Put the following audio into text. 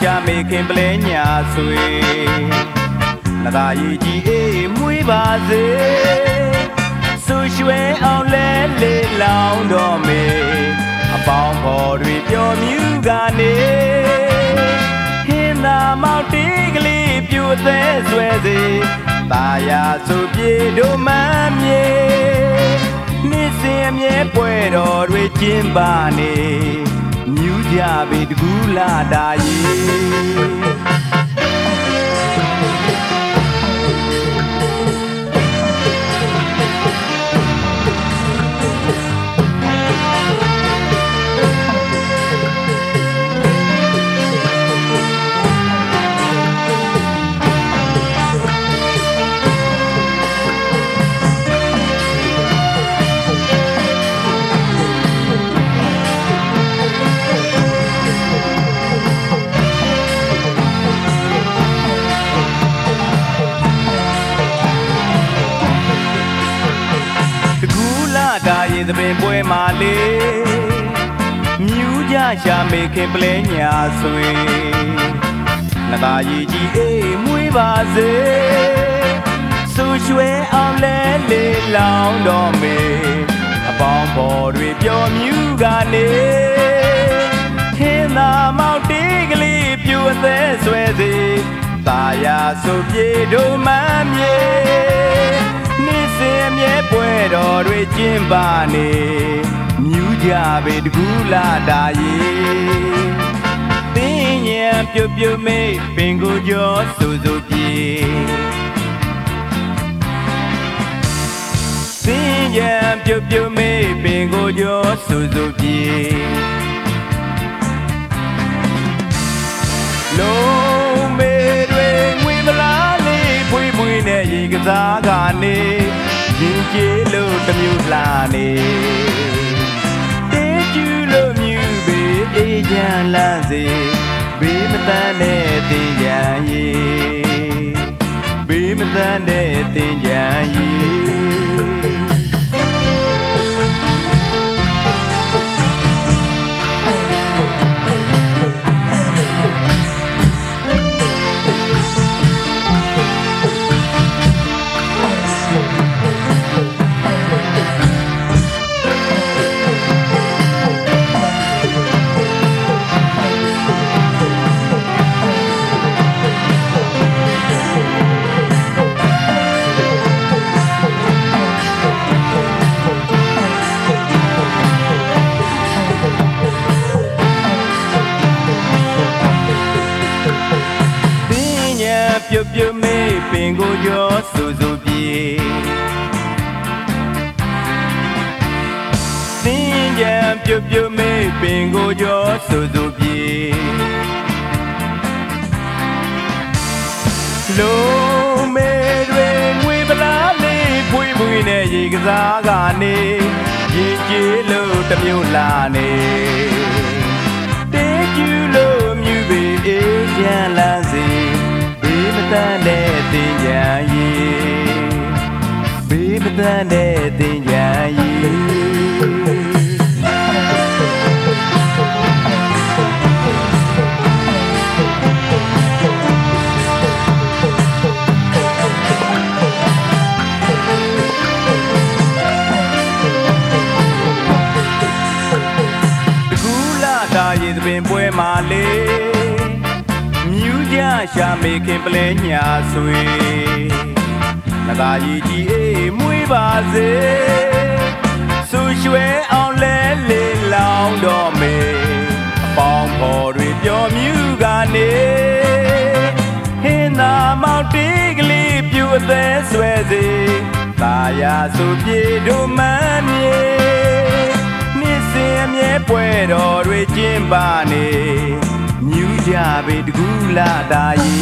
ရှာမေခင်ပလဲညာဆွေနဂါရီကြီးအေးမွေးပါစေဆူရွှဲအောင်လဲလေလောင်းတော်မေအပေါင်းဖော်တွေပျော်မြူကနေဟင်းသာမောက်တီးကလေးပြူသေးဆွဲစေตาယာဆိုပြေတို့မမ်းမြေနေ့စဉ်အမြဲပွဲတော်တွေကျင်းပါနေ မြူးကြပေတကူလာတာရေ တာရင်သပင်ပွဲမှာလေမြူးကြရှာမေခင်ပလဲညာဆွေနဂါရီကြီးအေးမွေးပါစေဆူရွှဲအောင်လဲလေလောင်းတော်မေအပေါင်းဖော်တွေပျော်မြူးကနေခင်းသာမောက်တီးကလေးပြူအသေးဆွဲစေตาယာဆိုပြေတို့မမ်းမြေနေ့စဉ်အမြဲပွဲ တော်တွေကျင်းပါနေမြူးကြပေတကူလာတာရေတင်းညံပြုတ်ပြုတ်မေးပင်ကိုကျော်စူစူပြေတင်းညံပြုတ်ပြုတ်မေးပင်ကိုကျော်စူစူပြေလုံးမေတွေငွေမလားလေးဖွေးဖွေးနဲ့ရေကစားကနေ ရင်ကျေးလို့တစ်မျိုးလှနေတေးကျူးလို့မြူပေအေးချမ်းလန်းစေဘေးမတန်းတဲ့တင်ကြံရီဘေးမတန်းတဲ့တင်ကြံရီ ကိုကျော်စူစူပြေတင်းညံပြုတ်ပြုတ်မေးပင်ကိုကျော်စူစူပြေလုံးမေတွေငွေပလားလေးဖွေးဖွေးနဲ့ရေကစားကနေရေကျေးလို့တစ်မျိုးလာနေတေးကျူးလို့မြူပေအေးချမ်းလန်းစေဘေးမတန်းတဲ့ တင်ကြံရီဘေးမတန်းတဲ့တင်ကြံရီတကူလာတာရေသပင်ပွဲမှာလေမြူးကြ ရှာမေခင်ပလဲညာဆွေနဂါရီကြီးအေးမွေးပါစေဆူရွှဲအောင်လဲလေလောင်းတော်မေအပေါင်းဖော်တွေပျော်မြူးကနေဟင်းသာမောက်တီးကလေးပြူအသေးဆွဲစေตาယာဆိုပြေတို့မမ်းမြေနေ့စဉ်အမြဲပွဲတော်တွေကျင်းပါနေမြူး ကြပေတကူလာတာရေ